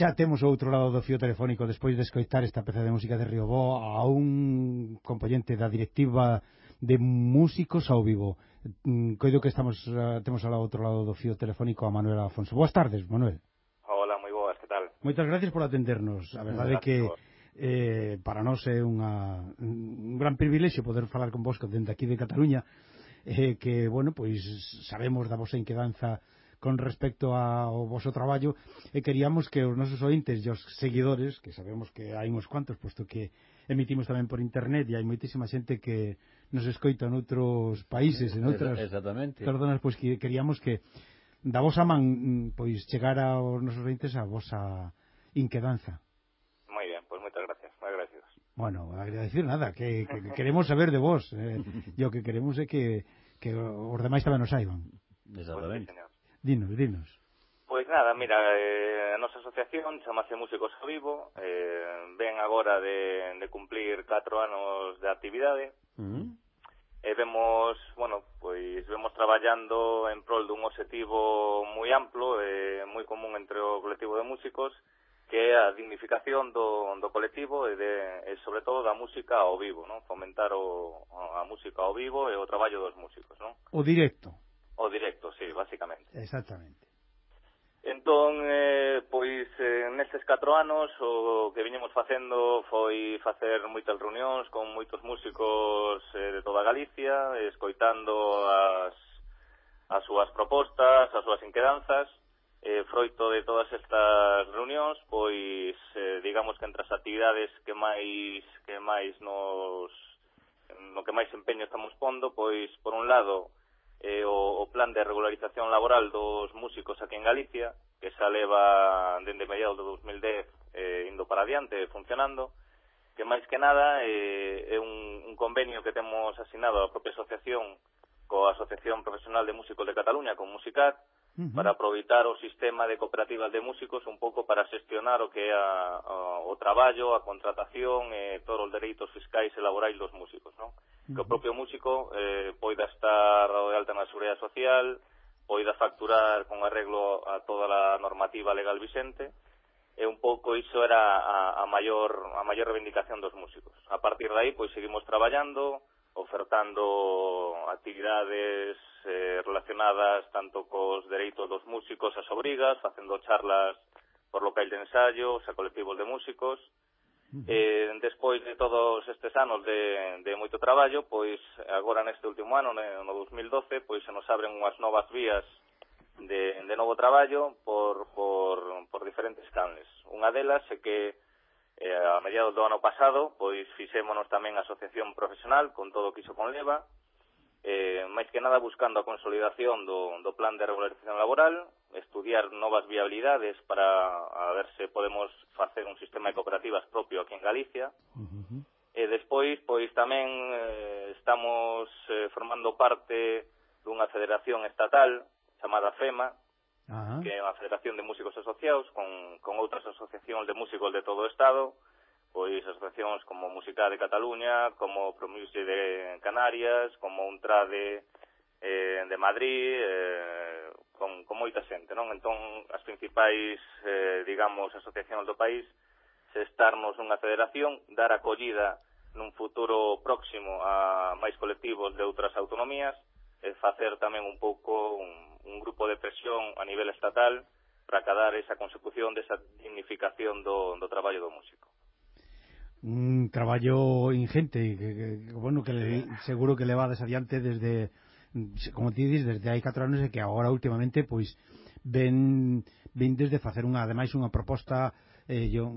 Xa temos o outro lado do fío telefónico despois de escoitar esta peza de música de Riobó a un componente da directiva de músicos ao vivo. Mm, coido que estamos eh, temos ao outro lado do fío telefónico a Manuel Afonso. Boas tardes, Manuel. Hola, moi boas, que tal? Moitas gracias por atendernos. A verdade é que eh, para nós é unha, un gran privilexio poder falar con vos dende aquí de Cataluña eh, que, bueno, pois sabemos da vosa inquedanza con respecto ao voso traballo e queríamos que os nosos ointes e os seguidores, que sabemos que hai uns cuantos, posto que emitimos tamén por internet e hai moitísima xente que nos escoita noutros países, en outras Exactamente. zonas, pois que queríamos que da vosa man pois chegar aos nosos ointes a vosa inquedanza. Moi ben, pois moitas gracias, moi agradecidos. Bueno, agradecer nada, que, que queremos saber de vos, eh, e o que queremos é que, que os demais tamén nos saiban. Exactamente. Pues, Dinos, dinos. Pois nada, mira, eh, a nosa asociación chamase Músicos a Vivo, eh, ven agora de, de cumplir 4 anos de actividade, uh -huh. e vemos, bueno, pois vemos traballando en prol dun objetivo moi amplo e moi común entre o colectivo de músicos, que é a dignificación do, do colectivo e, de, e sobre todo da música ao vivo, non? Fomentar o, a música ao vivo e o traballo dos músicos, non? O directo. O directo, basicamente. Exactamente. Entón, eh, pois, eh, nestes 4 anos, o que viñemos facendo foi facer moitas reunións con moitos músicos eh, de toda Galicia, escoitando as, as súas propostas, as súas inquedanzas, eh, froito de todas estas reunións, pois, eh, digamos que entre as actividades que máis, que máis nos, no que máis empeño estamos pondo, pois, por un lado, eh, o, o plan de regularización laboral dos músicos aquí en Galicia, que xa leva dende mediados do 2010 eh, indo para adiante, funcionando, que máis que nada eh, é un, un convenio que temos asinado a propia asociación coa Asociación Profesional de Músicos de Cataluña, con Musicat, -huh. para aproveitar o sistema de cooperativas de músicos un pouco para xestionar o que é a, a, o traballo, a contratación e todos os dereitos fiscais e laborais dos músicos, non? Que o propio músico eh, poida estar de alta na Seguridade Social, poida facturar con arreglo a toda a normativa legal vixente, e un pouco iso era a, a maior a maior reivindicación dos músicos. A partir de aí, pois seguimos traballando, ofertando actividades eh, relacionadas tanto cos dereitos dos músicos as obrigas, facendo charlas por local de ensaios a colectivos de músicos. Eh, despois de todos estes anos de, de moito traballo, pois agora neste último ano, no 2012, pois se nos abren unhas novas vías de, de novo traballo por, por, por diferentes canles. Unha delas é que eh, a mediados do ano pasado, pois fixémonos tamén asociación profesional con todo o que iso conleva, eh, máis que nada buscando a consolidación do, do plan de regularización laboral, estudiar novas viabilidades para a ver se podemos facer un sistema de cooperativas propio aquí en Galicia, uh -huh. e despois pois tamén eh, estamos eh, formando parte dunha federación estatal chamada FEMA, Ajá. que é a Federación de Músicos Asociados con, con outras asociacións de músicos de todo o Estado, pois asociacións como Música de Cataluña, como Promusic de Canarias, como Untrade eh, de Madrid, eh, con, con moita xente, non? Entón, as principais, eh, digamos, asociacións do país se estarnos unha federación, dar acollida nun futuro próximo a máis colectivos de outras autonomías e facer tamén un pouco un, un grupo de presión a nivel estatal para cadar esa consecución desa dignificación do, do traballo do músico un traballo ingente que, que bueno que le, seguro que levades adiante desde como ti dices, desde hai 4 anos e que agora últimamente pois ven ven desde facer unha ademais unha proposta eh, yo,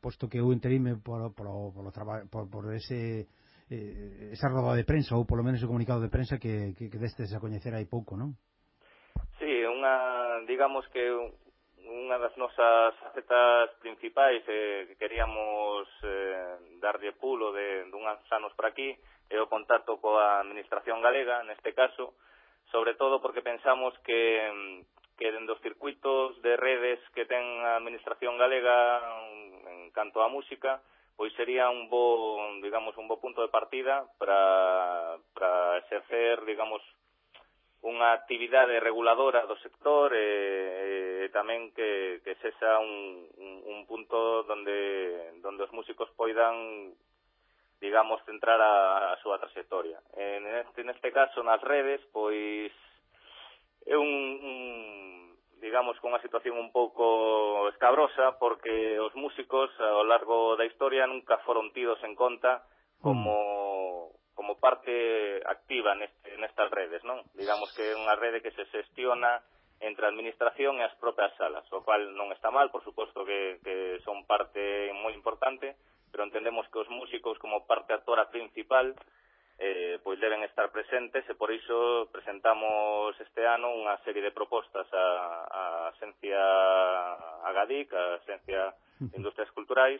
posto que eu enterime por, por, por, por, por ese eh, esa roda de prensa ou polo menos o comunicado de prensa que, que, que destes a coñecer hai pouco, non? unha, digamos que unha das nosas facetas principais eh, que queríamos eh, darlle pulo de, dunhas anos para aquí é o contacto coa administración galega, neste caso, sobre todo porque pensamos que, que dentro dos circuitos de redes que ten a administración galega en canto á música, pois sería un bo, digamos, un bo punto de partida para, para exercer, digamos, unha actividade reguladora do sector e, e tamén que, que sexa un, un, un punto donde, donde os músicos poidan digamos, centrar a, a súa trayectoria. En este, neste caso, nas redes, pois é un, un digamos, con unha situación un pouco escabrosa porque os músicos ao largo da historia nunca foron tidos en conta como mm como parte activa neste, nestas redes, non? Digamos que é unha rede que se xestiona entre a administración e as propias salas, o cual non está mal, por suposto que, que son parte moi importante, pero entendemos que os músicos como parte actora principal eh, pois deben estar presentes e por iso presentamos este ano unha serie de propostas a, a Xencia Agadic, a Xencia de Industrias Culturais,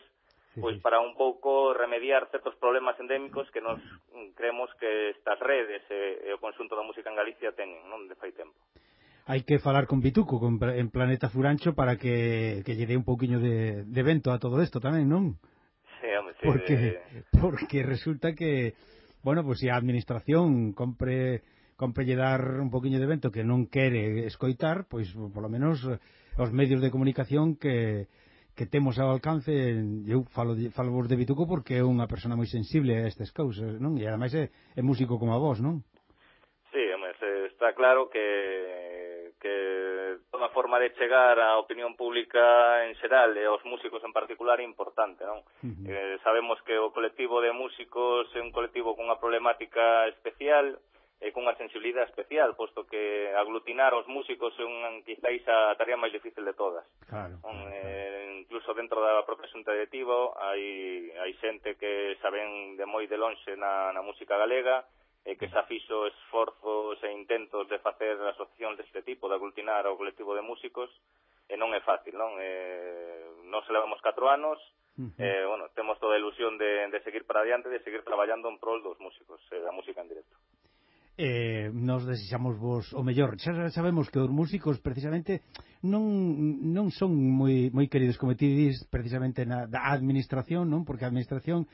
pois para un pouco remediar certos problemas endémicos que nos mm, creemos que estas redes e, e o consunto da música en Galicia teñen, non, de fai tempo. Hai que falar con Bituco con, en Planeta Furancho para que, que lle dé un pouquiño de, de vento a todo isto tamén, non? Sí, home, sí, porque, de... porque resulta que bueno, pois pues, se a administración compre compelle dar un poquinho de vento que non quere escoitar, pois polo menos eh, os medios de comunicación que que temos ao alcance eu falo falo vos de Bituco porque é unha persona moi sensible a estas cousas, non? E ademais é, é músico como a vos, non? Sí, mas está claro que que toda forma de chegar á opinión pública en xeral e aos músicos en particular é importante, non? Uh -huh. eh, sabemos que o colectivo de músicos é un colectivo con unha problemática especial, e cunha sensibilidade especial, posto que aglutinar os músicos é unha quizáis a tarea máis difícil de todas. Claro. Un, claro. Eh, incluso dentro da propia xunta directiva hai, hai xente que saben de moi de lonxe na, na música galega, e que xa fixo esforzos e intentos de facer asociacións deste tipo, de aglutinar ao colectivo de músicos, e non é fácil, non? Eh, non se levamos 4 anos, Uh -huh. eh, bueno, temos toda a ilusión de, de seguir para adiante, de seguir traballando en prol dos músicos, eh, da música en directo eh, nos desexamos vos o mellor. Xa sabemos que os músicos precisamente non, non son moi, moi queridos como ti dis precisamente na da administración, non? Porque a administración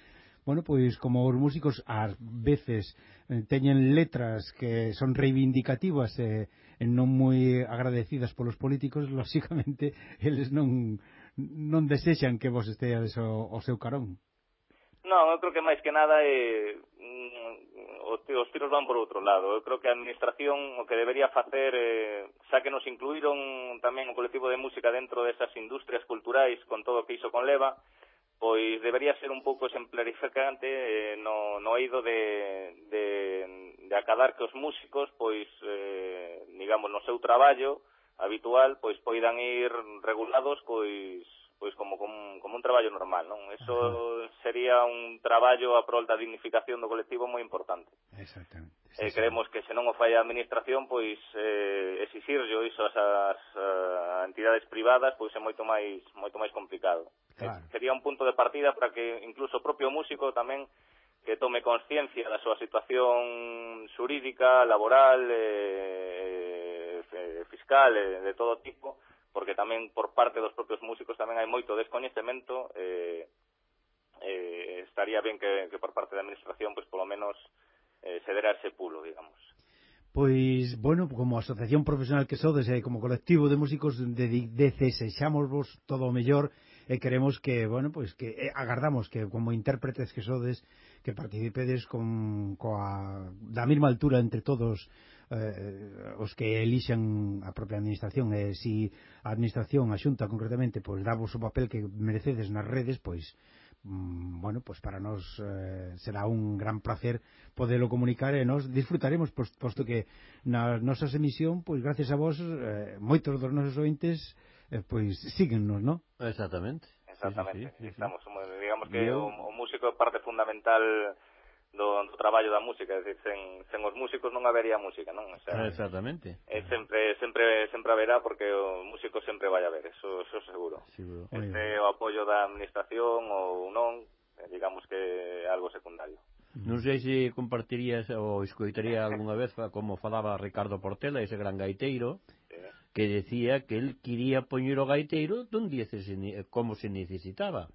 Bueno, pois como os músicos ás veces eh, teñen letras que son reivindicativas eh, e non moi agradecidas polos políticos, lóxicamente eles non non desexan que vos esteades o, o seu carón. Non, eu creo que máis que nada é, mm, os tiros van por outro lado. Eu creo que a administración o que debería facer, eh, xa que nos incluíron tamén o colectivo de música dentro desas industrias culturais con todo o que iso conleva, pois debería ser un pouco exemplarificante eh, no, no eido de, de, de acadar que os músicos, pois, eh, digamos, no seu traballo habitual, pois poidan ir regulados, pois, pois como, como, como un traballo normal, non? Eso Ajá. sería un traballo a prol da dignificación do colectivo moi importante. Exactamente. Eh, creemos que se non o fai a administración, pois eh, exixirlo iso as, as uh, eh, entidades privadas, pois é moito máis moito máis complicado. Claro. Eh, sería un punto de partida para que incluso o propio músico tamén que tome conciencia da súa situación xurídica, laboral, eh, eh fiscal, eh, de todo tipo, porque tamén por parte dos propios músicos tamén hai moito descoñecemento eh, eh, estaría ben que, que por parte da administración pois polo menos eh, se dera ese pulo, digamos. Pois, bueno, como asociación profesional que sodes e como colectivo de músicos de, de desexamos vos todo o mellor e queremos que, bueno, pois que eh, agardamos que como intérpretes que sodes que participedes con coa da mesma altura entre todos eh, os que elixan a propia administración e eh, si a administración a xunta concretamente pois davos o papel que merecedes nas redes pois mm, bueno, pois para nós eh, será un gran placer podelo comunicar e nós disfrutaremos pois, posto que na nosas emisión pois gracias a vos eh, moitos dos nosos ointes eh, pois síguennos, non? Exactamente. Exactamente. Sí, sí, sí, sí. Estamos digamos que o, o músico é parte fundamental do, do traballo da música, decir, sen, sen os músicos non habería música, non? O sea, Exactamente. É sempre sempre sempre haberá porque o músico sempre vai haber, eso, eso seguro. seguro. Este o apoio da administración ou non, eh, digamos que é algo secundario. Non sei se compartirías ou escoitaría algunha vez como falaba Ricardo Portela, ese gran gaiteiro, que decía que el quería poñer o gaiteiro donde se, como se necesitaba.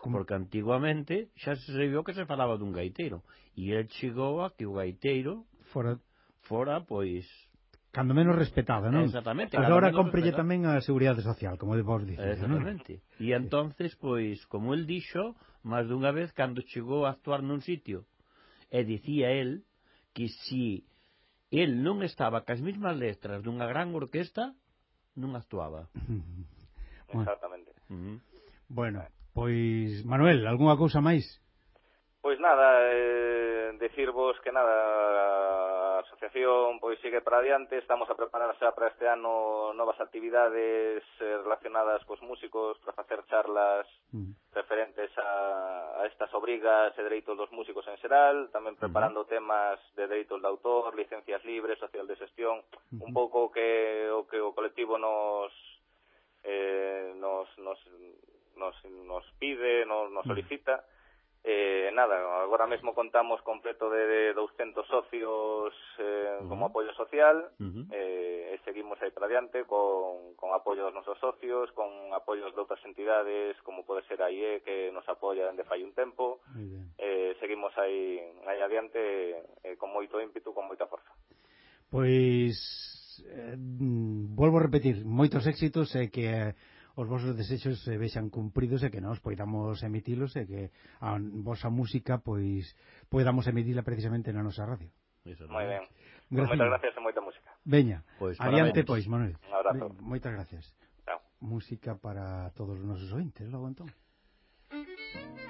Como? Porque antiguamente xa se sabía que se falaba dun gaiteiro. E el chegou a que o gaiteiro fora, fora pois, cando menos respetado, non? Exactamente. Agora comprelle tamén a Seguridade Social, como de vos dices, Exactamente. Non? E entonces, pois, como el dixo, máis dunha vez, cando chegou a actuar nun sitio, e dicía el que si el non estaba cas mesmas letras dunha gran orquesta, non actuaba. Exactamente. Uh -huh. Bueno, Pois, Manuel, algunha cousa máis? Pois nada, eh, decirvos que nada, a asociación pois sigue para adiante, estamos a preparar xa para este ano novas actividades eh, relacionadas cos músicos para facer charlas mm. referentes a, a estas obrigas e dereitos dos músicos en xeral, tamén mm-hmm. preparando mm. temas de dereitos de autor, licencias libres, social de xestión, mm. un mm-hmm. pouco que o que o colectivo nos eh, nos, nos nos, nos pide, nos, nos mm. solicita. Eh, nada, agora mesmo contamos completo de 200 socios eh, uh -huh. como apoio social uh -huh. eh, e seguimos aí para diante con, con apoio dos nosos socios con apoios de outras entidades como pode ser a IE que nos apoia dende fai un tempo eh, seguimos aí, aí adiante eh, con moito ímpetu, con moita forza Pois eh, mm, volvo a repetir, moitos éxitos e eh, que os vosos desechos se vexan cumpridos e que nós poidamos emitilos e que a vosa música pois poidamos emitila precisamente na nosa radio. Iso, Moi ben. Gracias. Moitas gracias e moita música. Veña, pois, adiante pois, Manuel. Un abrazo. Moitas gracias. Chao. Música para todos os nosos ointes, logo entón. Thank you.